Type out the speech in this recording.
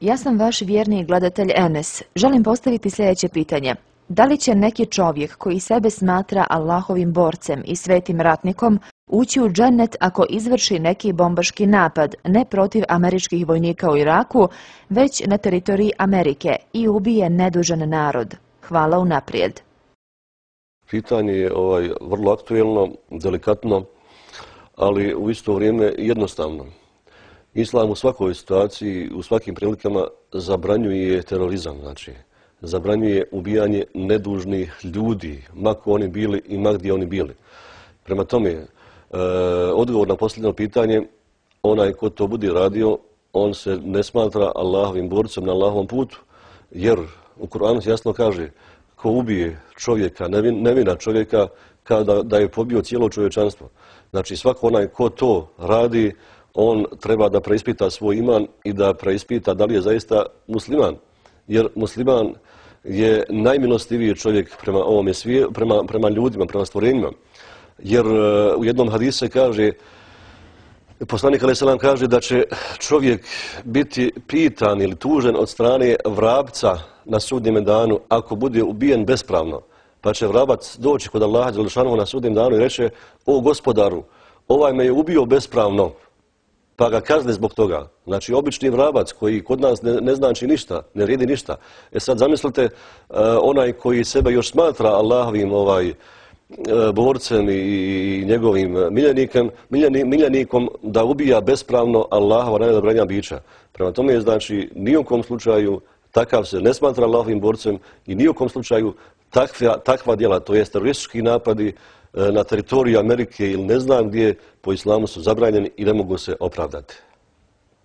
Ja sam vaš vjerni gledatelj Enes. Želim postaviti sljedeće pitanje. Da li će neki čovjek koji sebe smatra Allahovim borcem i svetim ratnikom ući u džennet ako izvrši neki bombaški napad ne protiv američkih vojnika u Iraku, već na teritoriji Amerike i ubije nedužan narod? Hvala unaprijed. Pitanje je ovaj, vrlo aktuelno, delikatno, ali u isto vrijeme jednostavno. Islam u svakoj situaciji, u svakim prilikama zabranjuje terorizam, znači zabranjuje ubijanje nedužnih ljudi, mako oni bili i mak gdje oni bili. Prema tome, e, odgovor na posljedno pitanje, onaj ko to bude radio, on se ne smatra Allahovim borcem na Allahovom putu, jer u Kur'anu jasno kaže ko ubije čovjeka, nevin, nevina čovjeka, kada da je pobio cijelo čovječanstvo. Znači svako onaj ko to radi, on treba da preispita svoj iman i da preispita da li je zaista musliman. Jer musliman je najmilostiviji čovjek prema ovome svije, prema, prema ljudima, prema stvorenjima. Jer e, u jednom hadise kaže, poslanik Ali Selam kaže da će čovjek biti pitan ili tužen od strane vrabca na sudnjem danu ako bude ubijen bespravno. Pa će vrabac doći kod Allaha na sudnjem danu i reće, o gospodaru, ovaj me je ubio bespravno, pa ga kazne zbog toga. Znači, obični vrabac koji kod nas ne, ne znači ništa, ne redi ništa. E sad zamislite, e, onaj koji sebe još smatra Allahovim ovaj, e, borcem i i njegovim miljenikom, miljeni, miljenikom da ubija bespravno Allahova najdobranja bića. Prema tome je, znači, nijekom slučaju takav se ne smatra Allahovim borcem i nijekom slučaju takva, takva djela, to je teroristički napadi, e, na teritoriju Amerike ili ne znam gdje po islamu su zabranjeni i ne mogu se opravdati.